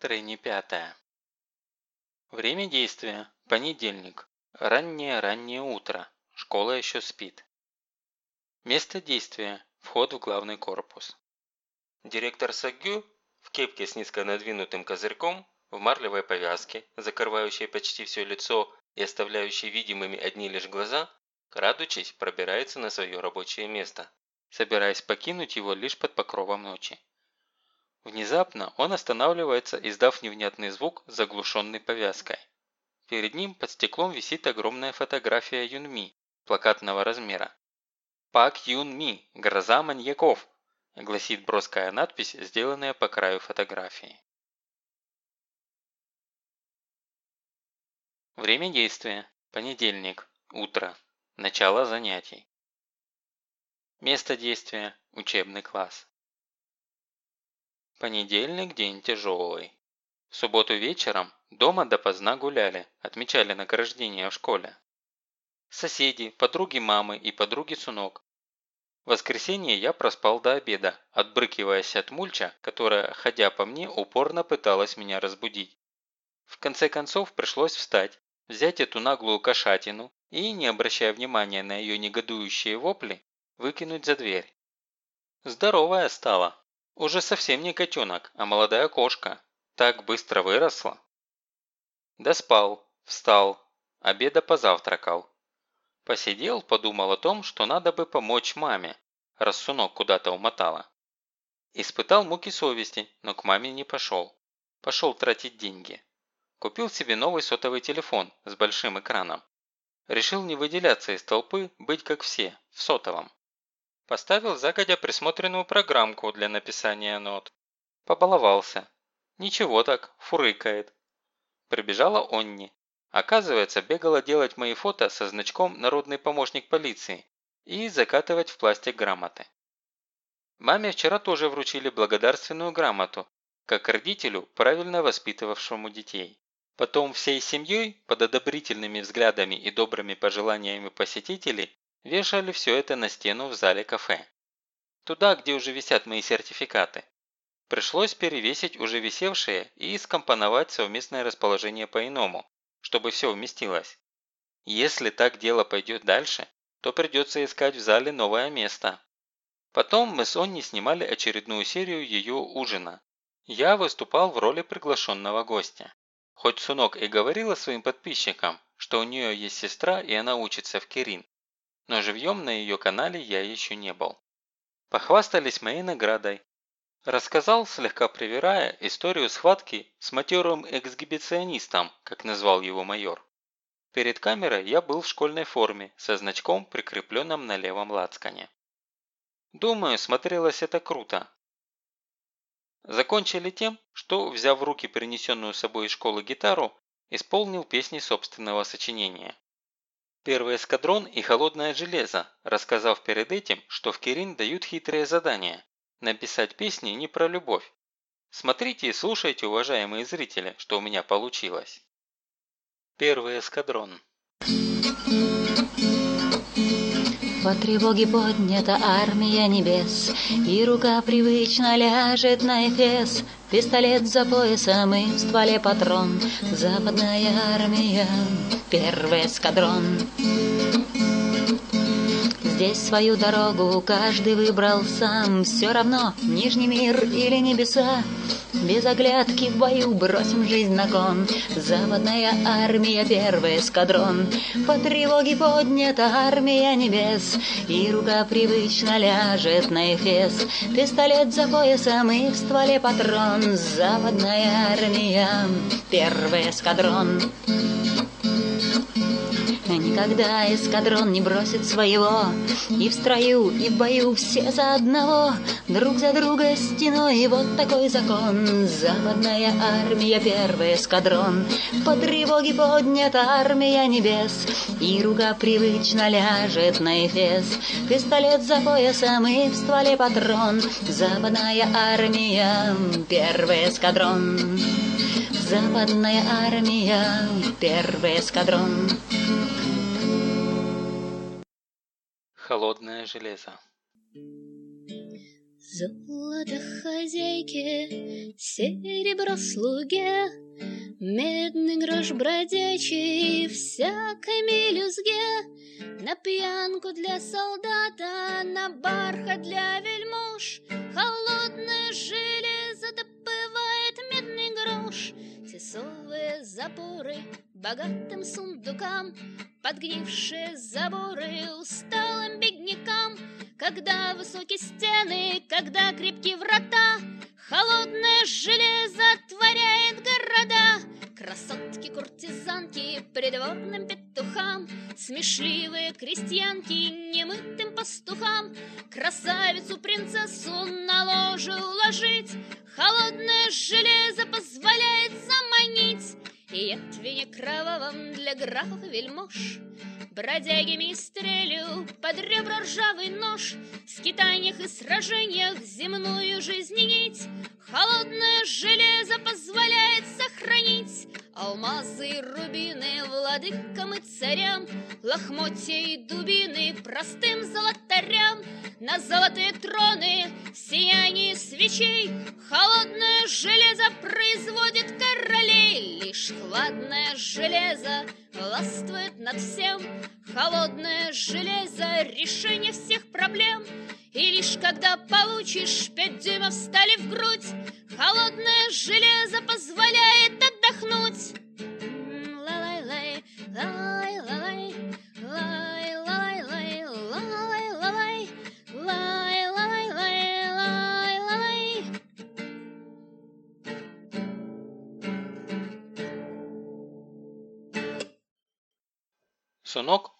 Трени пятое. Время действия. Понедельник. Раннее-раннее утро. Школа еще спит. Место действия. Вход в главный корпус. Директор Сагю в кепке с низко надвинутым козырьком, в марлевой повязке, закрывающей почти все лицо и оставляющей видимыми одни лишь глаза, крадучись, пробирается на свое рабочее место, собираясь покинуть его лишь под покровом ночи. Внезапно он останавливается, издав невнятный звук, заглушенный повязкой. Перед ним под стеклом висит огромная фотография Юнми, плакатного размера. «Пак Юнми, гроза маньяков», – гласит броская надпись, сделанная по краю фотографии. Время действия. Понедельник. Утро. Начало занятий. Место действия. Учебный класс. Понедельник – день тяжелый. В субботу вечером дома допоздна гуляли, отмечали награждение в школе. Соседи, подруги мамы и подруги Сунок. В воскресенье я проспал до обеда, отбрыкиваясь от мульча, которая, ходя по мне, упорно пыталась меня разбудить. В конце концов пришлось встать, взять эту наглую кошатину и, не обращая внимания на ее негодующие вопли, выкинуть за дверь. Здоровая стала, уже совсем не котенок, а молодая кошка. Так быстро выросла. Доспал, встал, обеда позавтракал. Посидел, подумал о том, что надо бы помочь маме, раз сунок куда-то умотала. Испытал муки совести, но к маме не пошел. Пошел тратить деньги. Купил себе новый сотовый телефон с большим экраном. Решил не выделяться из толпы, быть как все, в сотовом. Поставил загодя присмотренную программку для написания нот. Побаловался. Ничего так, фурыкает. Прибежала Онни. Оказывается, бегала делать мои фото со значком «Народный помощник полиции» и закатывать в пластик грамоты. Маме вчера тоже вручили благодарственную грамоту, как родителю, правильно воспитывавшему детей. Потом всей семьей, под одобрительными взглядами и добрыми пожеланиями посетителей, Вешали все это на стену в зале кафе. Туда, где уже висят мои сертификаты. Пришлось перевесить уже висевшие и скомпоновать совместное расположение по-иному, чтобы все вместилось. Если так дело пойдет дальше, то придется искать в зале новое место. Потом мы с Онни снимали очередную серию ее ужина. Я выступал в роли приглашенного гостя. Хоть Сунок и говорила своим подписчикам, что у нее есть сестра и она учится в Кирин, но живьем на ее канале я еще не был. Похвастались моей наградой. Рассказал, слегка привирая, историю схватки с матерым эксгибиционистом, как назвал его майор. Перед камерой я был в школьной форме, со значком, прикрепленным на левом лацкане. Думаю, смотрелось это круто. Закончили тем, что, взяв в руки принесенную с собой из школы гитару, исполнил песни собственного сочинения. Первый эскадрон и холодное железо, рассказав перед этим, что в Кирин дают хитрые задания – написать песни не про любовь. Смотрите и слушайте, уважаемые зрители, что у меня получилось. Первый эскадрон. По тревоге поднята армия небес, И рука привычно ляжет на эфес. Пистолет за поясом и в стволе патрон, Западная армия, первый эскадрон. Здесь свою дорогу каждый выбрал сам, Все равно, Нижний мир или небеса, без оглядки в бою бросим жизнь на кон. Западная армия, первый эскадрон. По тревоге поднята армия небес, И рука привычно ляжет на эфес. Пистолет за поясом и в стволе патрон. Западная армия, первый эскадрон. Никогда эскадрон не бросит своего, И в строю, и в бою все за одного, Друг за друга стеной, и вот такой закон. Западная армия, первый эскадрон, По тревоге поднята армия небес, И рука привычно ляжет на эфес, Пистолет за поясом и в стволе патрон. Западная армия, первый эскадрон. Западная армия, первый эскадрон. Холодное железо. Золото хозяйке, серебро слуге, Медный грош бродячий всякой мелюзге, На пьянку для солдата, на бархат для вельмож, Холодное железо добывает медный грош, Тесовые запоры богатым сундукам, Подгнившие заборы усталым беднякам, Когда высокие стены, когда крепкие врата, Холодное железо творяет города, Красотки, куртизанки, придворным петухам, Смешливые крестьянки, немытым пастухам, Красавицу, принцессу на ложе уложить, Холодное железо позволяет заманить, И ятвине кровавом для графов и вельмож, Бродягами стрелю под ребра ржавый нож, В скитаниях и сражениях земную жизнь нить Холодное железо позволяет сохранить. Алмазы и рубины владыкам и царям, Лохмотья и дубины простым золотарям, На золотые троны сияние свечей. Холодное железо производит хладное железо властвует над всем, Холодное железо — решение всех проблем — и лишь когда получишь пять дюймов стали в грудь, Холодное железо позволяет отдохнуть.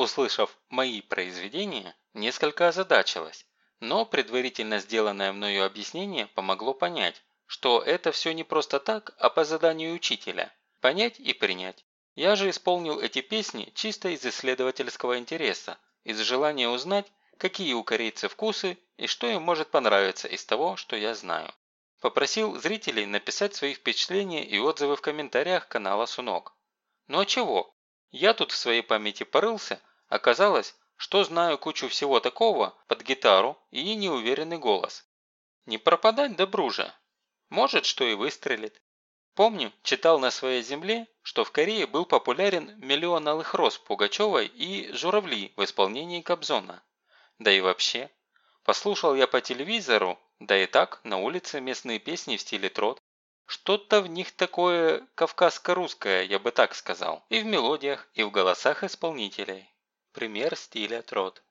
Услышав мои произведения, несколько озадачилась. Но предварительно сделанное мною объяснение помогло понять, что это все не просто так, а по заданию учителя. Понять и принять. Я же исполнил эти песни чисто из исследовательского интереса, из желания узнать, какие у корейцев вкусы и что им может понравиться из того, что я знаю. Попросил зрителей написать свои впечатления и отзывы в комментариях канала Сунок. Ну а чего? Я тут в своей памяти порылся, оказалось, что знаю кучу всего такого под гитару и неуверенный голос. Не пропадать добру же. Может, что и выстрелит. Помню, читал на своей земле, что в Корее был популярен «Миллион алых роз» Пугачевой и «Журавли» в исполнении Кобзона. Да и вообще. Послушал я по телевизору, да и так, на улице местные песни в стиле трот. Что-то в них такое кавказско-русское, я бы так сказал. И в мелодиях, и в голосах исполнителей. Пример стиля трот.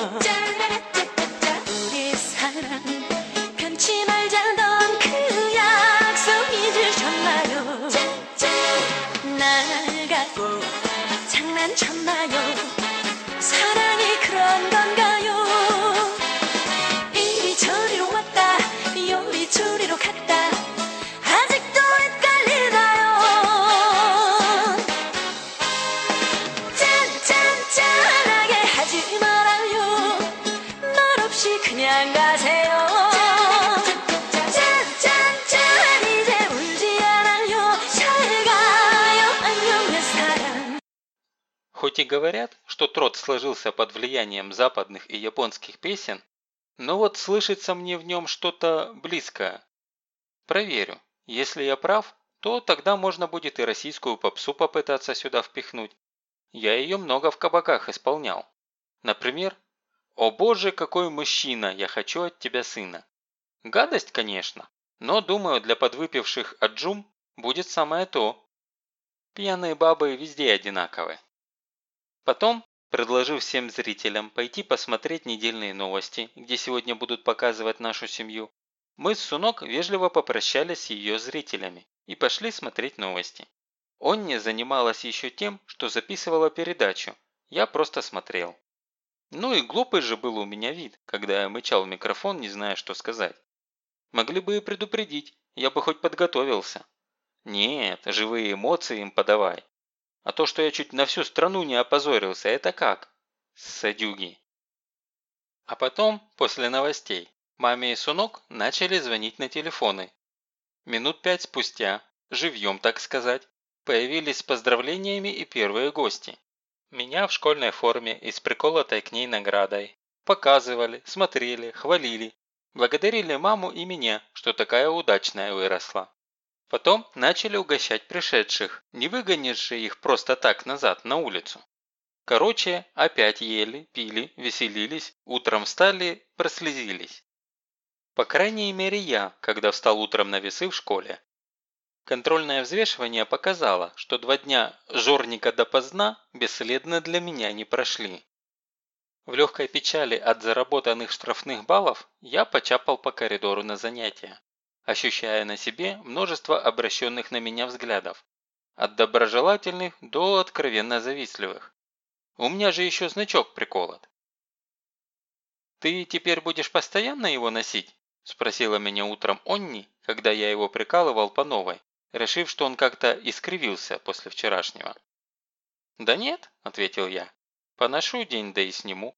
Yeah. Хоть говорят, что трот сложился под влиянием западных и японских песен, но вот слышится мне в нем что-то близкое. Проверю. Если я прав, то тогда можно будет и российскую попсу попытаться сюда впихнуть. Я ее много в кабаках исполнял. Например, «О боже, какой мужчина, я хочу от тебя сына». Гадость, конечно, но, думаю, для подвыпивших аджум будет самое то. Пьяные бабы везде одинаковые. Потом, предложив всем зрителям пойти посмотреть недельные новости, где сегодня будут показывать нашу семью, мы с Сунок вежливо попрощались с ее зрителями и пошли смотреть новости. Онни занималась еще тем, что записывала передачу. Я просто смотрел. Ну и глупый же был у меня вид, когда я мычал в микрофон, не зная, что сказать. Могли бы и предупредить, я бы хоть подготовился. Нет, живые эмоции им подавай. А то, что я чуть на всю страну не опозорился, это как? Садюги. А потом, после новостей, маме и Сунок начали звонить на телефоны. Минут пять спустя, живьем так сказать, появились с поздравлениями и первые гости. Меня в школьной форме и с приколотой к ней наградой. Показывали, смотрели, хвалили. Благодарили маму и меня, что такая удачная выросла. Потом начали угощать пришедших, не выгонишь же их просто так назад на улицу. Короче, опять ели, пили, веселились, утром встали, прослезились. По крайней мере я, когда встал утром на весы в школе. Контрольное взвешивание показало, что два дня жорника допоздна бесследно для меня не прошли. В легкой печали от заработанных штрафных баллов я почапал по коридору на занятия ощущая на себе множество обращенных на меня взглядов, от доброжелательных до откровенно завистливых. У меня же еще значок приколот. «Ты теперь будешь постоянно его носить?» – спросила меня утром Онни, когда я его прикалывал по новой, решив, что он как-то искривился после вчерашнего. «Да нет», – ответил я, – «поношу день, да и сниму.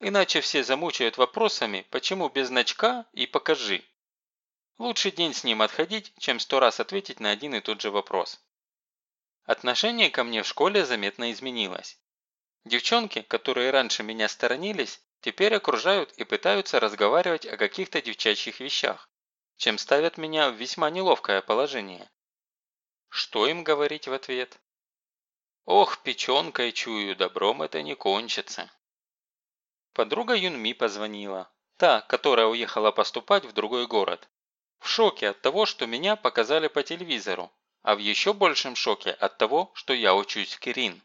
Иначе все замучают вопросами, почему без значка и покажи». Лучше день с ним отходить, чем сто раз ответить на один и тот же вопрос. Отношение ко мне в школе заметно изменилось. Девчонки, которые раньше меня сторонились, теперь окружают и пытаются разговаривать о каких-то девчачьих вещах, чем ставят меня в весьма неловкое положение. Что им говорить в ответ? Ох, печенкой чую, добром это не кончится. Подруга Юнми позвонила. Та, которая уехала поступать в другой город. В шоке от того, что меня показали по телевизору, а в еще большем шоке от того, что я учусь в Кирин.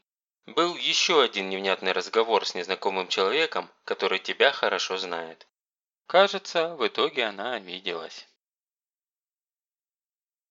Был еще один невнятный разговор с незнакомым человеком, который тебя хорошо знает. Кажется, в итоге она обиделась.